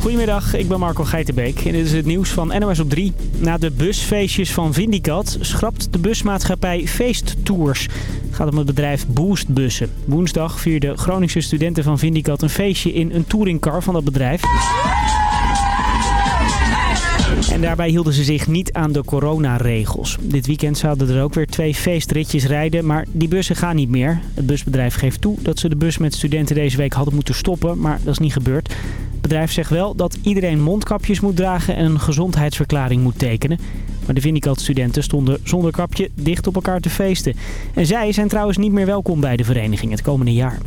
Goedemiddag, ik ben Marco Geitenbeek en dit is het nieuws van NOS op 3. Na de busfeestjes van Vindicat schrapt de busmaatschappij Feesttours. Het gaat om het bedrijf Boost Bussen. Woensdag vierden Groningse studenten van Vindicat een feestje in een touringcar van dat bedrijf. En daarbij hielden ze zich niet aan de coronaregels. Dit weekend zouden er ook weer twee feestritjes rijden, maar die bussen gaan niet meer. Het busbedrijf geeft toe dat ze de bus met studenten deze week hadden moeten stoppen, maar dat is niet gebeurd. Het bedrijf zegt wel dat iedereen mondkapjes moet dragen en een gezondheidsverklaring moet tekenen. Maar de Vindicat-studenten stonden zonder kapje dicht op elkaar te feesten. En zij zijn trouwens niet meer welkom bij de vereniging het komende jaar.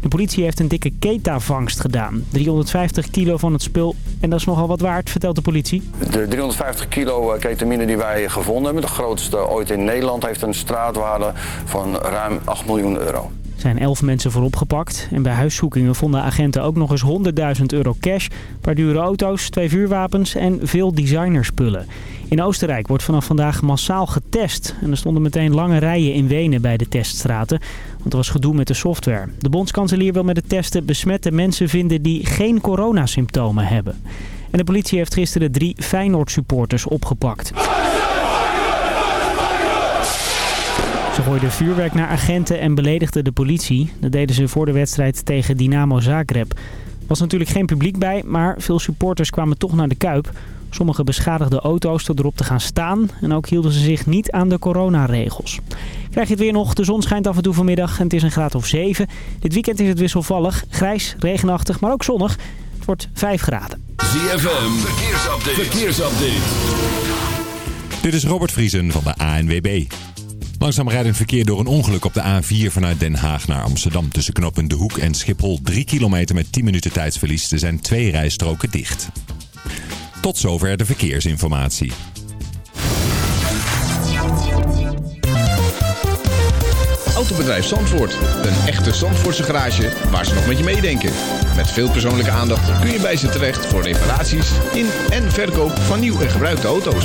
De politie heeft een dikke keta-vangst gedaan. 350 kilo van het spul en dat is nogal wat waard, vertelt de politie. De 350 kilo eh, ketamine die wij gevonden hebben, de grootste ooit in Nederland, heeft een straatwaarde van ruim 8 miljoen euro. Zijn elf mensen voor opgepakt. En bij huiszoekingen vonden agenten ook nog eens 100.000 euro cash, een paar dure auto's, twee vuurwapens en veel designerspullen. In Oostenrijk wordt vanaf vandaag massaal getest. En er stonden meteen lange rijen in Wenen bij de teststraten. Want er was gedoe met de software. De bondskanselier wil met de testen besmette mensen vinden die geen coronasymptomen hebben. En de politie heeft gisteren drie Feyenoord-supporters opgepakt. Ze gooiden vuurwerk naar agenten en beledigden de politie. Dat deden ze voor de wedstrijd tegen Dynamo Zagreb. Er was natuurlijk geen publiek bij, maar veel supporters kwamen toch naar de Kuip. Sommige beschadigde auto's door erop te gaan staan. En ook hielden ze zich niet aan de coronaregels. Krijg je het weer nog. De zon schijnt af en toe vanmiddag en het is een graad of 7. Dit weekend is het wisselvallig. Grijs, regenachtig, maar ook zonnig. Het wordt 5 graden. ZFM, verkeersupdate. verkeersupdate. Dit is Robert Vriesen van de ANWB. Langzaam rijdend verkeer door een ongeluk op de A4 vanuit Den Haag naar Amsterdam. Tussen knooppunt De Hoek en Schiphol 3 kilometer met 10 minuten tijdsverlies. Er zijn twee rijstroken dicht. Tot zover de verkeersinformatie. Autobedrijf Zandvoort. Een echte Zandvoortse garage waar ze nog met je meedenken. Met veel persoonlijke aandacht kun je bij ze terecht voor reparaties in en verkoop van nieuw en gebruikte auto's.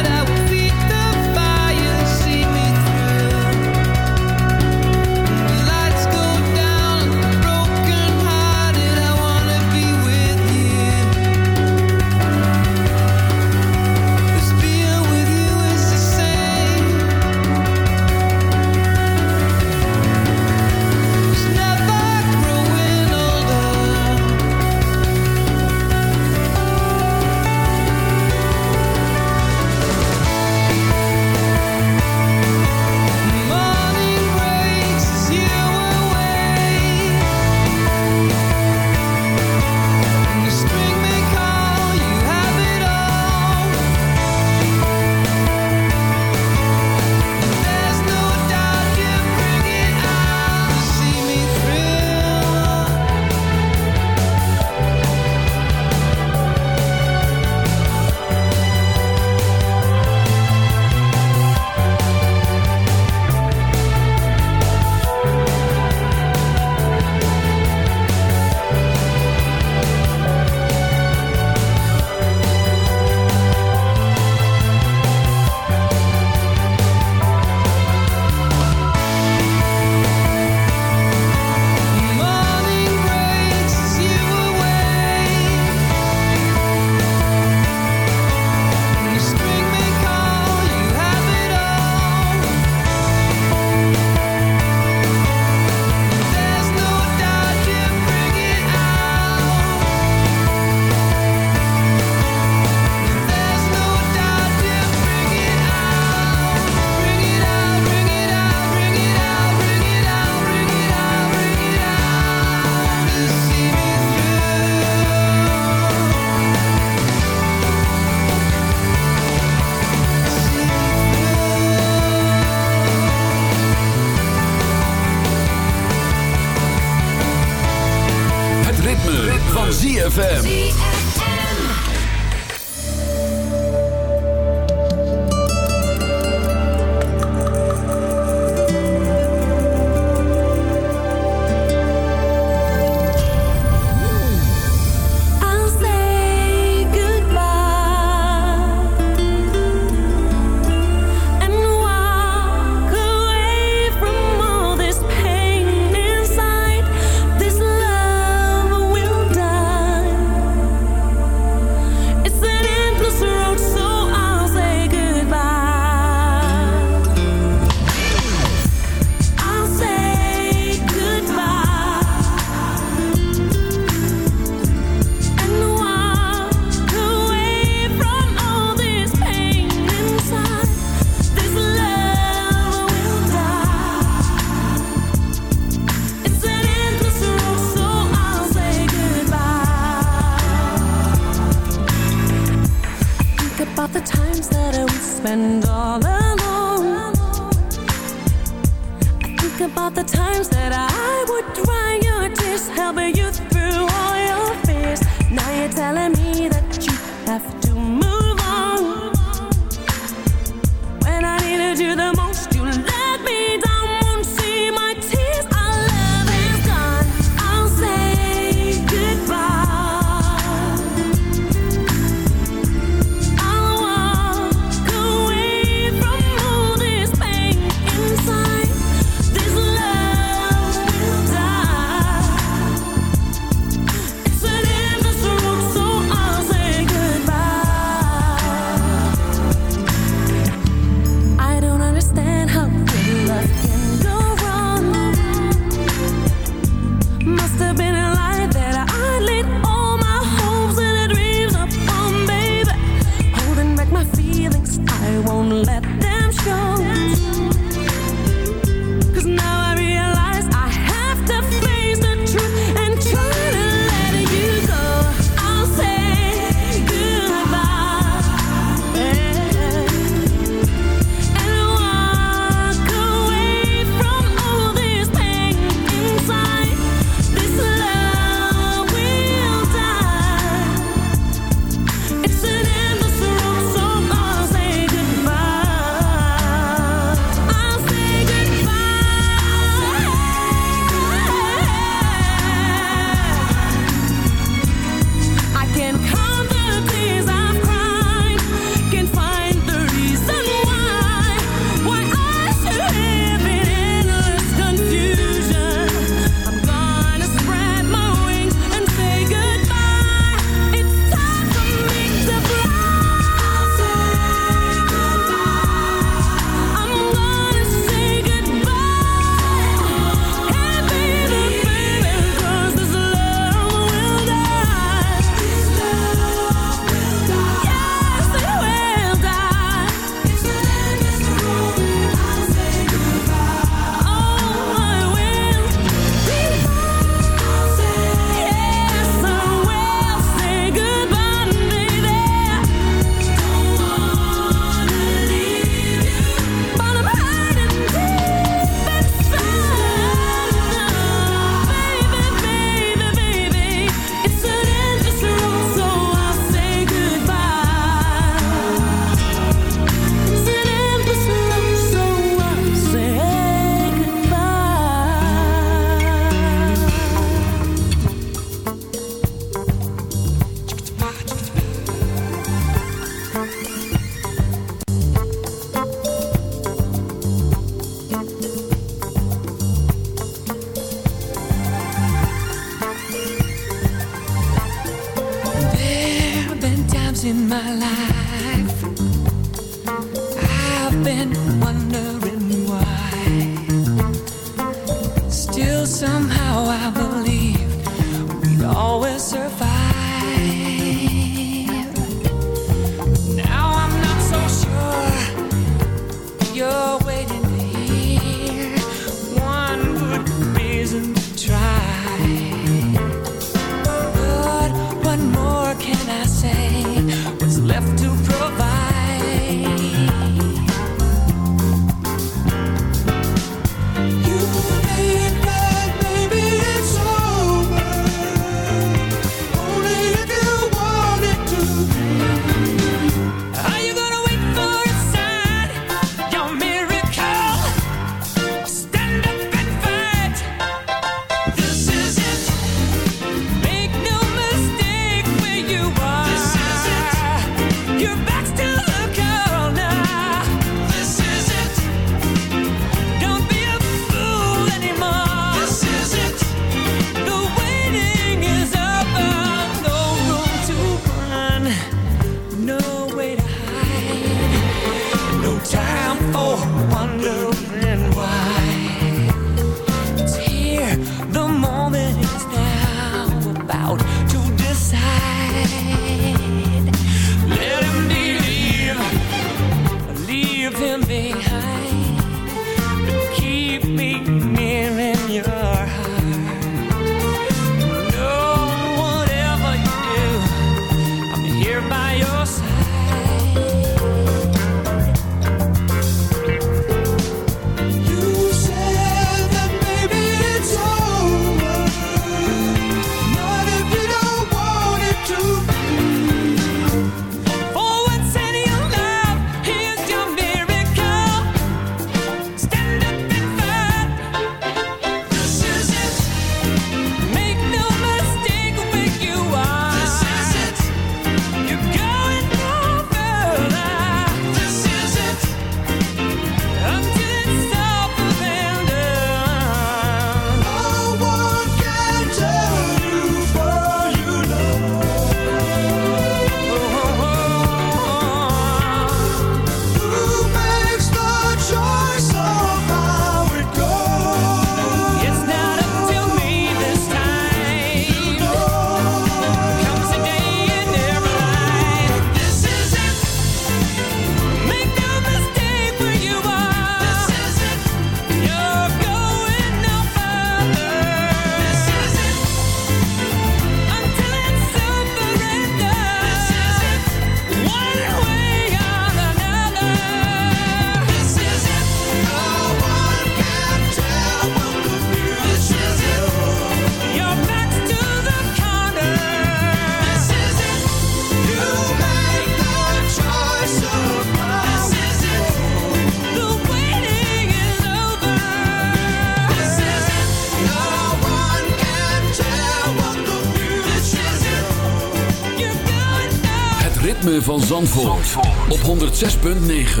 Van Zandvoort, op 106.9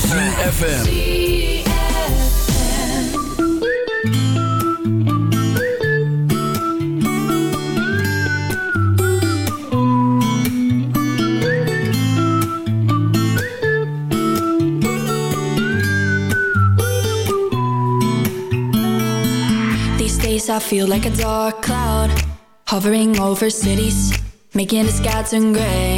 CFFM These days I feel like a dark cloud hovering over cities, making the sky turn gray.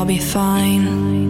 I'll be fine.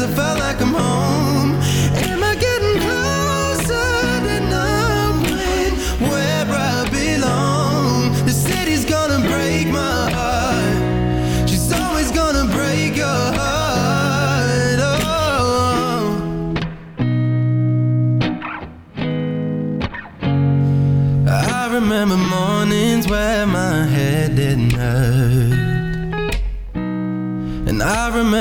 I felt like I'm home.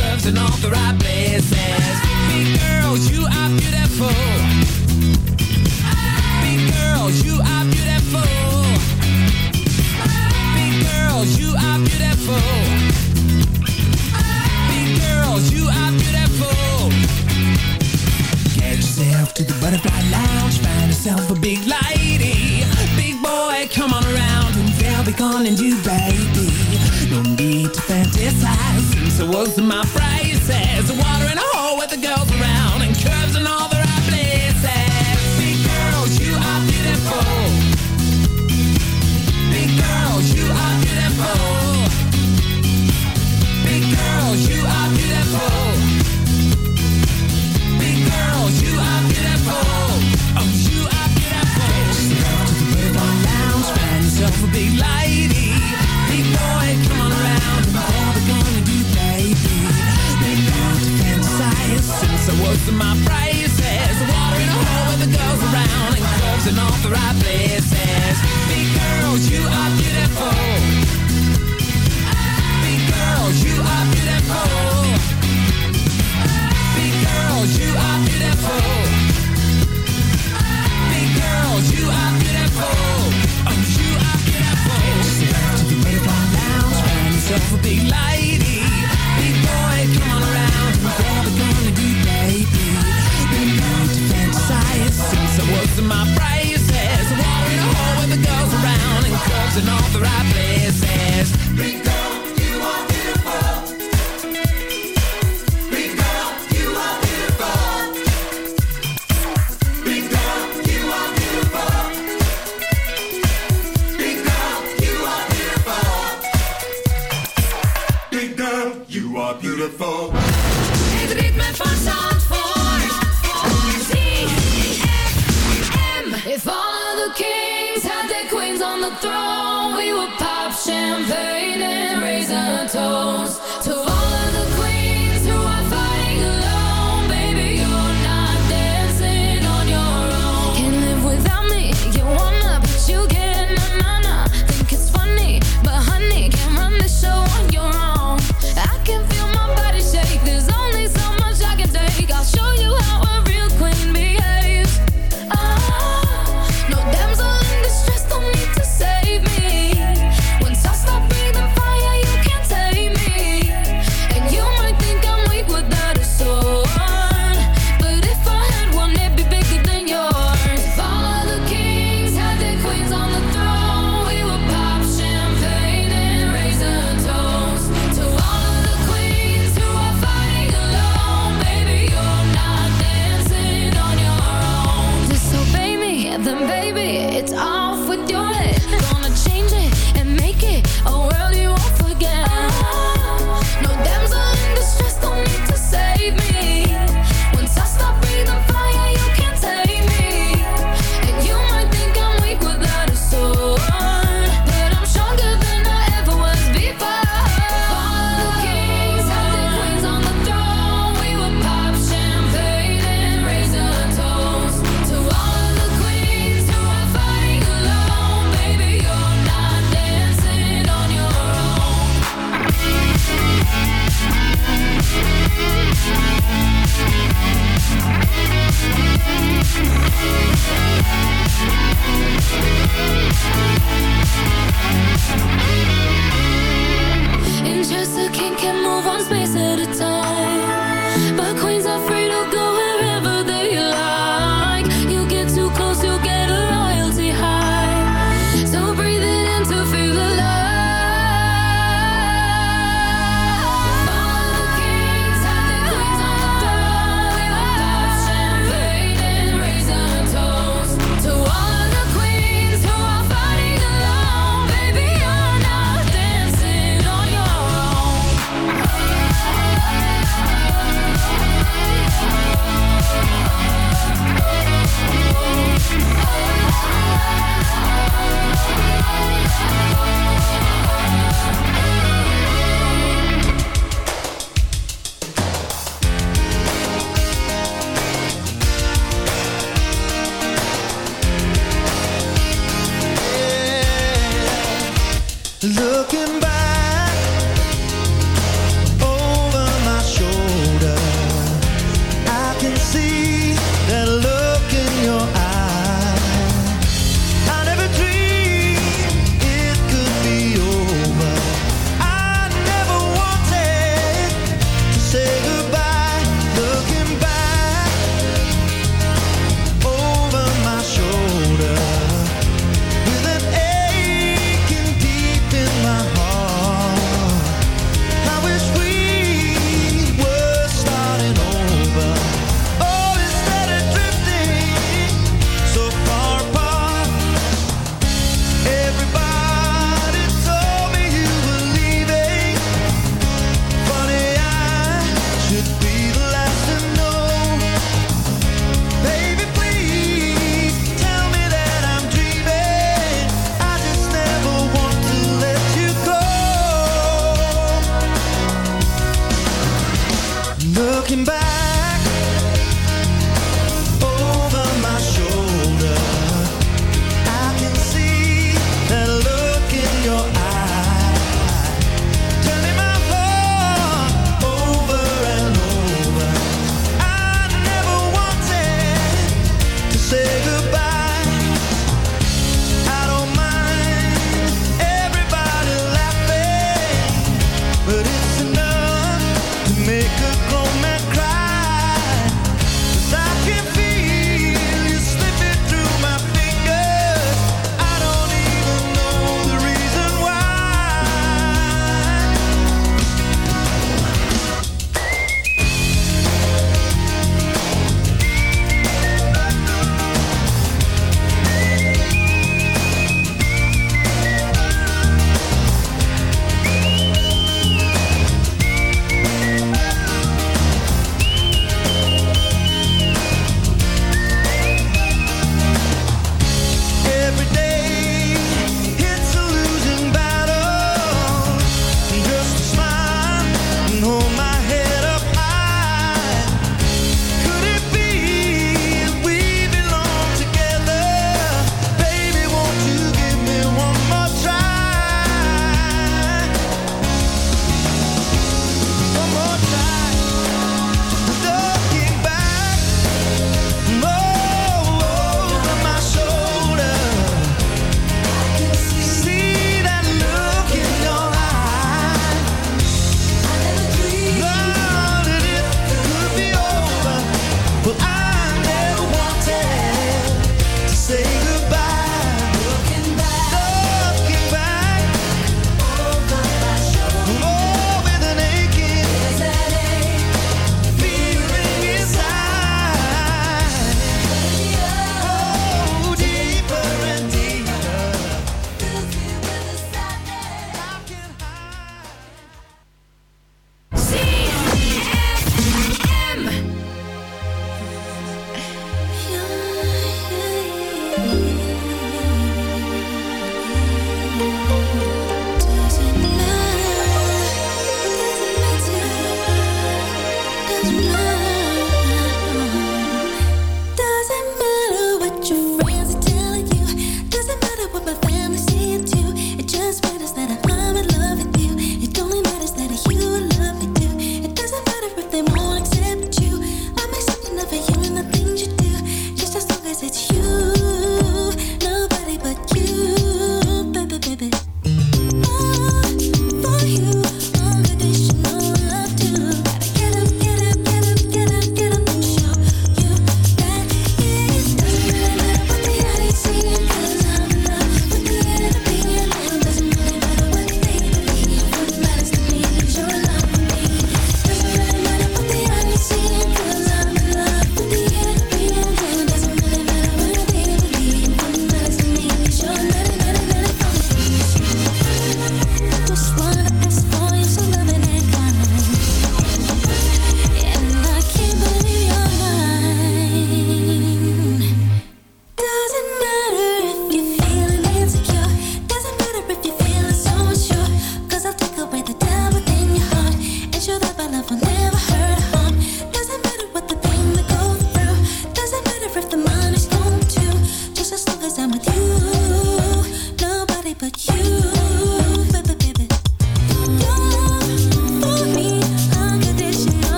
serves in all the right places. Big girls, you are beautiful. Big girls, you are beautiful. Big girls, you are beautiful. Big girls, you are beautiful. Get yourself to the butterfly lounge, find yourself a big lady. Big boy, come on around and they'll be calling you baby. No need to fantasize was my prices. Water and my. Water in a hole with the girls around and clubs in all the right places. Big girls, you are beautiful. Big girls, you are beautiful. Big girls, you are beautiful. Big girls, you are beautiful. Oh, you are beautiful. my prices. Walking in a hole with the girls around and clubs in all the right places. Big girl, you are beautiful. Big girl, you are beautiful. Big girl, you are beautiful. Big girl, you are beautiful. Big girl, you are beautiful. someday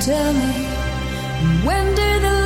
tell me, when did the